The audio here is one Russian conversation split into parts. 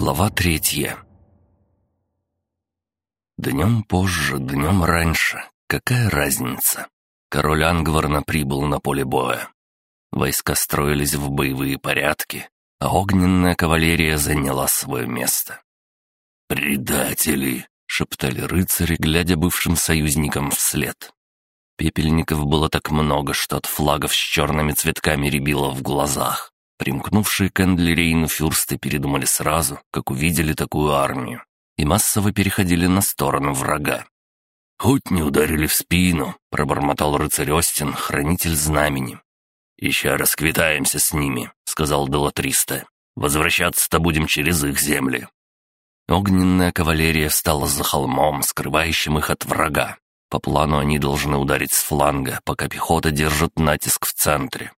Глава третья Днем позже, днем раньше. Какая разница? Король Ангварна прибыл на поле боя. Войска строились в боевые порядки, а огненная кавалерия заняла свое место. «Предатели!» — шептали рыцари, глядя бывшим союзникам вслед. Пепельников было так много, что от флагов с черными цветками рябило в глазах. Примкнувшие к Эндлерейну фюрсты передумали сразу, как увидели такую армию, и массово переходили на сторону врага. «Хоть не ударили в спину», — пробормотал рыцарь Остин, хранитель знамени. «Еще расквитаемся с ними», — сказал Делатриста. «Возвращаться-то будем через их земли». Огненная кавалерия встала за холмом, скрывающим их от врага. По плану они должны ударить с фланга, пока пехота держит натиск в центре.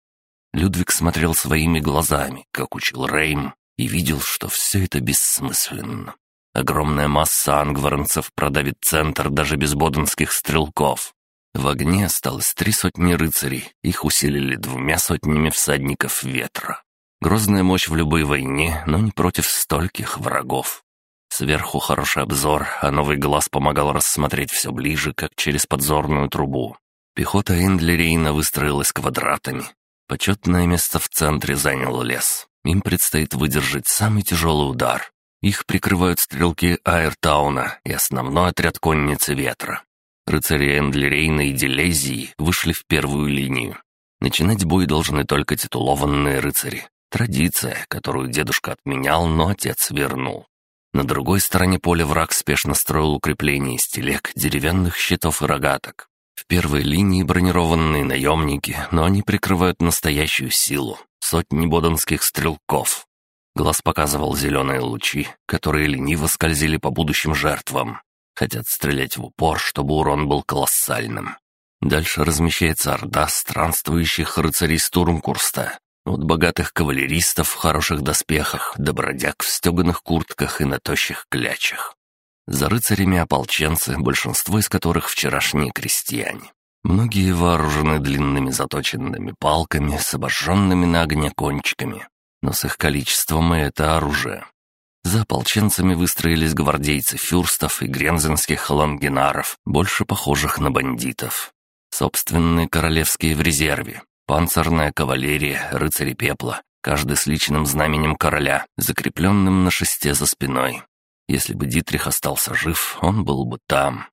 Людвиг смотрел своими глазами, как учил Рейм, и видел, что все это бессмысленно. Огромная масса ангварнцев продавит центр даже без боденских стрелков. В огне осталось три сотни рыцарей, их усилили двумя сотнями всадников ветра. Грозная мощь в любой войне, но не против стольких врагов. Сверху хороший обзор, а новый глаз помогал рассмотреть все ближе, как через подзорную трубу. Пехота Эндлерейна выстроилась квадратами, Почетное место в центре занял лес. Им предстоит выдержать самый тяжелый удар. Их прикрывают стрелки Айртауна и основной отряд конницы ветра. Рыцари Эндлерейна и Делезии вышли в первую линию. Начинать бой должны только титулованные рыцари. Традиция, которую дедушка отменял, но отец вернул. На другой стороне поля враг спешно строил укрепления из телег, деревянных щитов и рогаток. В первой линии бронированные наемники, но они прикрывают настоящую силу. Сотни боденских стрелков. Глаз показывал зеленые лучи, которые лениво скользили по будущим жертвам. Хотят стрелять в упор, чтобы урон был колоссальным. Дальше размещается орда странствующих рыцарей Стурмкурста. От богатых кавалеристов в хороших доспехах до бродяг в стеганых куртках и на тощих клячах. За рыцарями ополченцы, большинство из которых вчерашние крестьяне. Многие вооружены длинными заточенными палками с обожженными на огне кончиками. Но с их количеством и это оружие. За ополченцами выстроились гвардейцы фюрстов и грензенских лангенаров, больше похожих на бандитов. Собственные королевские в резерве, панцирная кавалерия, рыцари пепла, каждый с личным знаменем короля, закрепленным на шесте за спиной. Если бы Дитрих остался жив, он был бы там.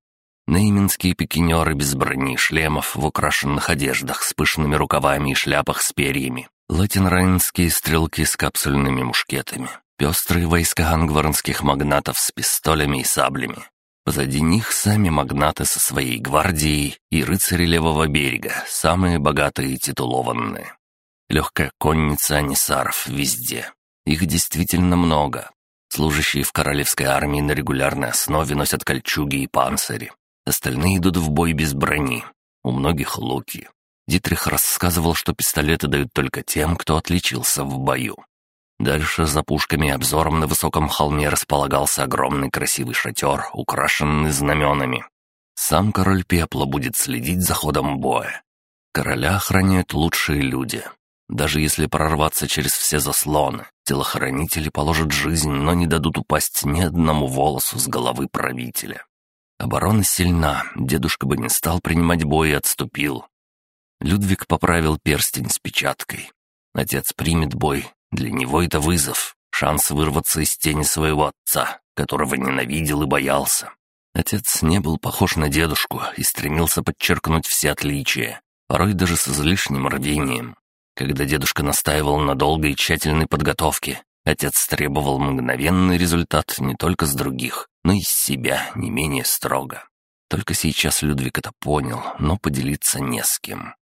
Нейминские пикинеры без брони и шлемов в украшенных одеждах с пышными рукавами и шляпах с перьями. Латинрайнские стрелки с капсульными мушкетами. Пестрые войска ангварнских магнатов с пистолями и саблями. Позади них сами магнаты со своей гвардией и рыцари левого берега, самые богатые и титулованные. Легкая конница анисаров везде. Их действительно много, Служащие в королевской армии на регулярной основе носят кольчуги и панцири. Остальные идут в бой без брони. У многих луки. Дитрих рассказывал, что пистолеты дают только тем, кто отличился в бою. Дальше за пушками и обзором на высоком холме располагался огромный красивый шатер, украшенный знаменами. Сам король пепла будет следить за ходом боя. Короля охраняют лучшие люди. Даже если прорваться через все заслоны, телохранители положат жизнь, но не дадут упасть ни одному волосу с головы правителя. Оборона сильна, дедушка бы не стал принимать бой и отступил. Людвиг поправил перстень с печаткой. Отец примет бой, для него это вызов, шанс вырваться из тени своего отца, которого ненавидел и боялся. Отец не был похож на дедушку и стремился подчеркнуть все отличия, порой даже с излишним рвением. Когда дедушка настаивал на долгой и тщательной подготовке, отец требовал мгновенный результат не только с других, но и с себя не менее строго. Только сейчас Людвиг это понял, но поделиться не с кем.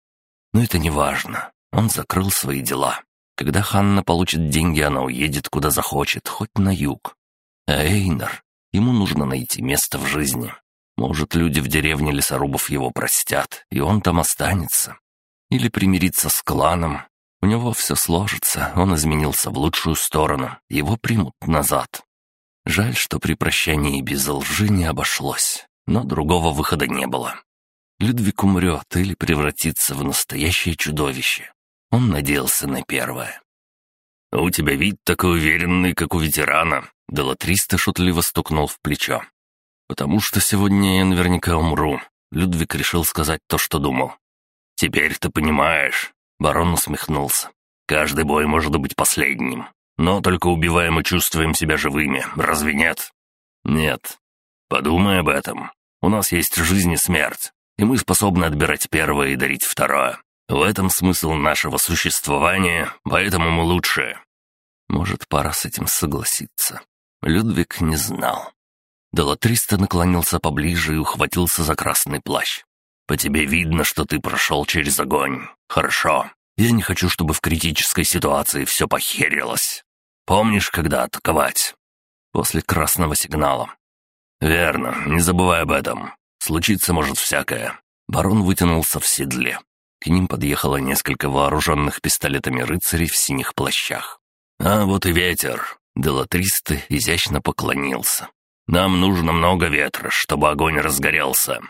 Но это не важно. Он закрыл свои дела. Когда Ханна получит деньги, она уедет куда захочет, хоть на юг. А Эйнар, ему нужно найти место в жизни. Может, люди в деревне лесорубов его простят, и он там останется. Или примириться с кланом. У него все сложится, он изменился в лучшую сторону, его примут назад. Жаль, что при прощании без лжи не обошлось, но другого выхода не было. Людвиг умрет или превратится в настоящее чудовище. Он надеялся на первое. «У тебя вид такой уверенный, как у ветерана», Делатриста шутливо стукнул в плечо. «Потому что сегодня я наверняка умру», — Людвиг решил сказать то, что думал. «Теперь ты понимаешь», — барон усмехнулся. «Каждый бой может быть последним. Но только убиваем и чувствуем себя живыми, разве нет?» «Нет. Подумай об этом. У нас есть жизнь и смерть, и мы способны отбирать первое и дарить второе. В этом смысл нашего существования, поэтому мы лучшие». Может, пора с этим согласиться. Людвиг не знал. Делатриста наклонился поближе и ухватился за красный плащ. «По тебе видно, что ты прошел через огонь. Хорошо. Я не хочу, чтобы в критической ситуации все похерилось. Помнишь, когда атаковать?» «После красного сигнала». «Верно. Не забывай об этом. Случиться может всякое». Барон вытянулся в седле. К ним подъехало несколько вооруженных пистолетами рыцарей в синих плащах. «А вот и ветер!» Делатристы изящно поклонился. «Нам нужно много ветра, чтобы огонь разгорелся».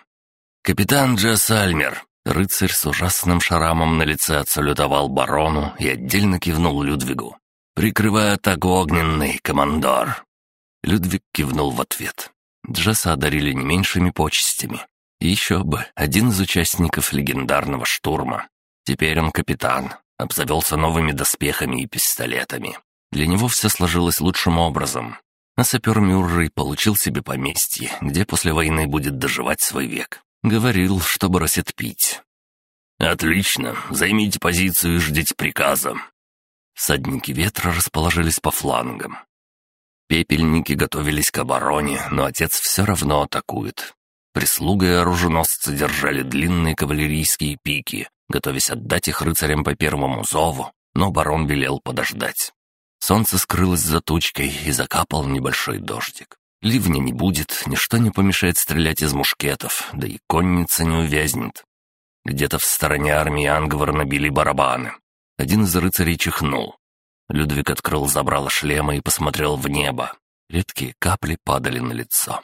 «Капитан Джесс Альмер!» Рыцарь с ужасным шарамом на лице отсалютовал барону и отдельно кивнул Людвигу. «Прикрывай атаку огненный, командор!» Людвиг кивнул в ответ. Джесса одарили не меньшими почестями. еще бы, один из участников легендарного штурма. Теперь он капитан, обзавелся новыми доспехами и пистолетами. Для него все сложилось лучшим образом. А сапер Мюррей получил себе поместье, где после войны будет доживать свой век. Говорил, что бросит пить. «Отлично. Займите позицию и ждите приказа». Садники ветра расположились по флангам. Пепельники готовились к обороне, но отец все равно атакует. Прислуга и оруженосцы держали длинные кавалерийские пики, готовясь отдать их рыцарям по первому зову, но барон велел подождать. Солнце скрылось за тучкой и закапал небольшой дождик. Ливня не будет, ничто не помешает стрелять из мушкетов, да и конница не увязнет. Где-то в стороне армии Ангвар набили барабаны. Один из рыцарей чихнул. Людвиг открыл забрало шлема и посмотрел в небо. Редкие капли падали на лицо.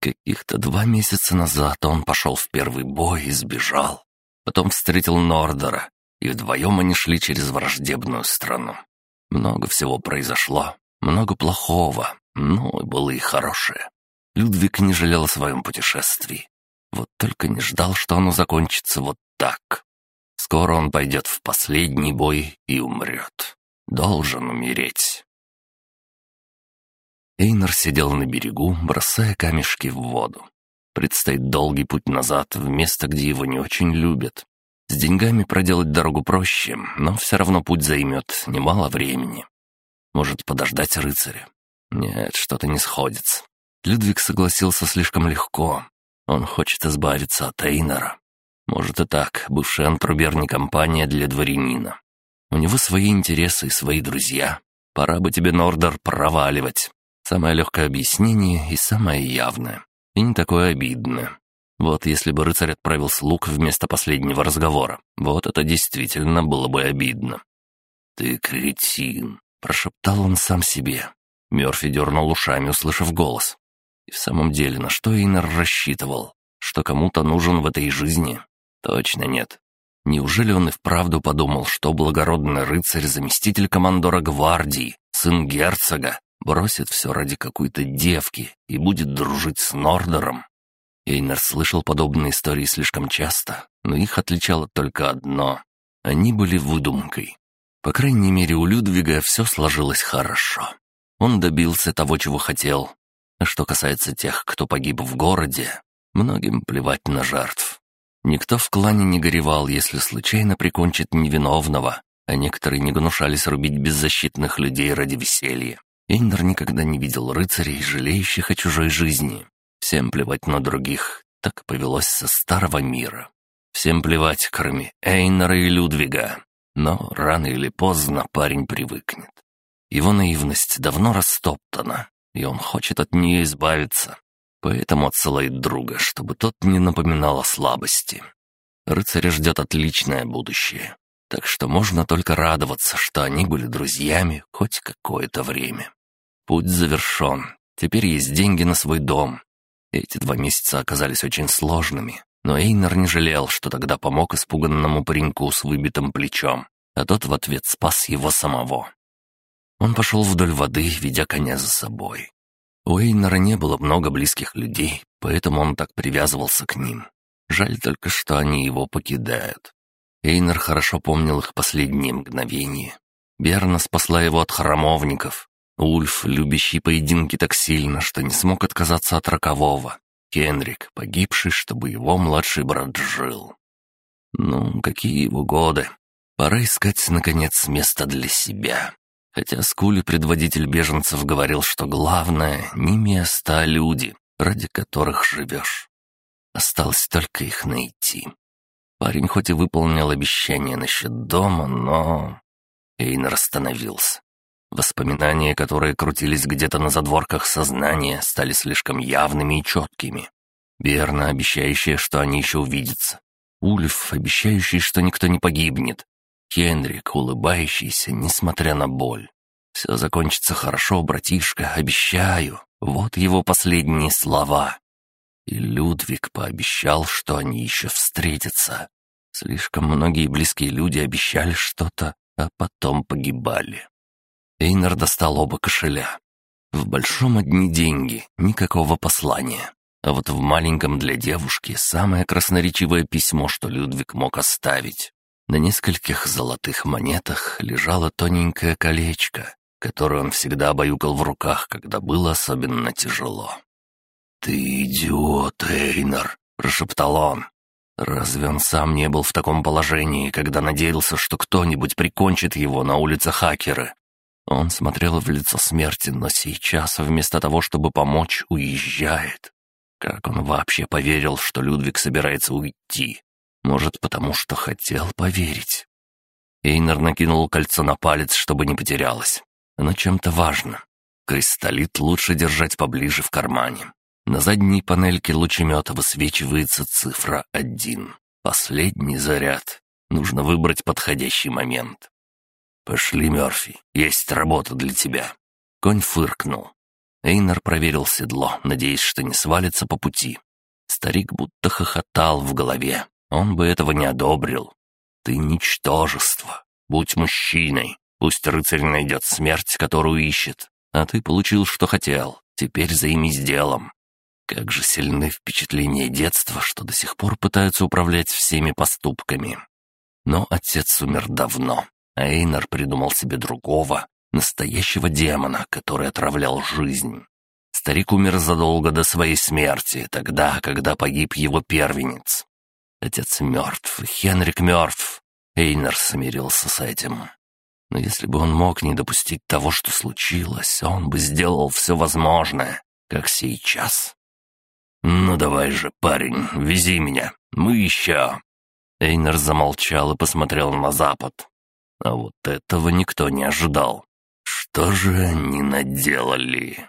Каких-то два месяца назад он пошел в первый бой и сбежал. Потом встретил Нордера, и вдвоем они шли через враждебную страну. Много всего произошло, много плохого, но было и хорошее. Людвиг не жалел о своем путешествии. Вот только не ждал, что оно закончится вот так. Скоро он пойдет в последний бой и умрет. Должен умереть. Эйнер сидел на берегу, бросая камешки в воду. Предстоит долгий путь назад, в место, где его не очень любят. С деньгами проделать дорогу проще, но все равно путь займет немало времени. Может подождать рыцаря? Нет, что-то не сходится. Людвиг согласился слишком легко. Он хочет избавиться от Эйнера. Может и так, бывшая антрубер не компания для дворянина. У него свои интересы и свои друзья. Пора бы тебе, Нордер, проваливать. Самое легкое объяснение и самое явное. И не такое обидное. Вот если бы рыцарь отправил слуг вместо последнего разговора, вот это действительно было бы обидно. «Ты кретин», — прошептал он сам себе. Мёрфи дернул ушами, услышав голос. И в самом деле, на что Эйнер рассчитывал? Что кому-то нужен в этой жизни? Точно нет. Неужели он и вправду подумал, что благородный рыцарь, заместитель командора гвардии, сын герцога, бросит все ради какой-то девки и будет дружить с Нордером. Эйнер слышал подобные истории слишком часто, но их отличало только одно — они были выдумкой. По крайней мере, у Людвига все сложилось хорошо. Он добился того, чего хотел. А что касается тех, кто погиб в городе, многим плевать на жертв. Никто в клане не горевал, если случайно прикончит невиновного, а некоторые не гнушались рубить беззащитных людей ради веселья. Эйнер никогда не видел рыцарей, жалеющих о чужой жизни. Всем плевать на других, так повелось со старого мира. Всем плевать, кроме Эйнера и Людвига. Но рано или поздно парень привыкнет. Его наивность давно растоптана, и он хочет от нее избавиться. Поэтому отсылает друга, чтобы тот не напоминал о слабости. Рыцаря ждет отличное будущее. Так что можно только радоваться, что они были друзьями хоть какое-то время. Путь завершен. Теперь есть деньги на свой дом. Эти два месяца оказались очень сложными, но Эйнер не жалел, что тогда помог испуганному пареньку с выбитым плечом, а тот в ответ спас его самого. Он пошел вдоль воды, ведя коня за собой. У Эйнера не было много близких людей, поэтому он так привязывался к ним. Жаль только, что они его покидают. Эйнер хорошо помнил их последние мгновения. Берна спасла его от храмовников. Ульф, любящий поединки так сильно, что не смог отказаться от рокового. Кенрик, погибший, чтобы его младший брат жил. Ну, какие его годы. Пора искать, наконец, место для себя. Хотя Скули, предводитель беженцев, говорил, что главное не место, а люди, ради которых живешь. Осталось только их найти. Парень хоть и выполнил обещание насчет дома, но... Эйнер остановился. Воспоминания, которые крутились где-то на задворках сознания, стали слишком явными и четкими. Верно, обещающая, что они еще увидятся. Ульф, обещающий, что никто не погибнет. Хенрик, улыбающийся, несмотря на боль. «Все закончится хорошо, братишка, обещаю». Вот его последние слова. И Людвиг пообещал, что они еще встретятся. Слишком многие близкие люди обещали что-то, а потом погибали. Эйнер достал оба кошеля. В большом одни деньги, никакого послания. А вот в маленьком для девушки самое красноречивое письмо, что Людвиг мог оставить. На нескольких золотых монетах лежало тоненькое колечко, которое он всегда обаюкал в руках, когда было особенно тяжело. «Ты идиот, Эйнер!» — прошептал он. Разве он сам не был в таком положении, когда надеялся, что кто-нибудь прикончит его на улице Хакеры? Он смотрел в лицо смерти, но сейчас, вместо того, чтобы помочь, уезжает. Как он вообще поверил, что Людвиг собирается уйти? Может, потому что хотел поверить? Эйнер накинул кольцо на палец, чтобы не потерялось. Оно чем-то важно. Кристаллит лучше держать поближе в кармане. На задней панельке лучемета высвечивается цифра 1. Последний заряд. Нужно выбрать подходящий момент. «Пошли, Мёрфи, есть работа для тебя». Конь фыркнул. Эйнар проверил седло, надеясь, что не свалится по пути. Старик будто хохотал в голове. Он бы этого не одобрил. «Ты ничтожество. Будь мужчиной. Пусть рыцарь найдет смерть, которую ищет. А ты получил, что хотел. Теперь займись делом. Как же сильны впечатления детства, что до сих пор пытаются управлять всеми поступками. Но отец умер давно, а Эйнар придумал себе другого, настоящего демона, который отравлял жизнь. Старик умер задолго до своей смерти, тогда, когда погиб его первенец. Отец мертв, Хенрик мертв. Эйнар смирился с этим. Но если бы он мог не допустить того, что случилось, он бы сделал все возможное, как сейчас. «Ну давай же, парень, вези меня, мы еще...» Эйнер замолчал и посмотрел на запад. А вот этого никто не ожидал. Что же они наделали?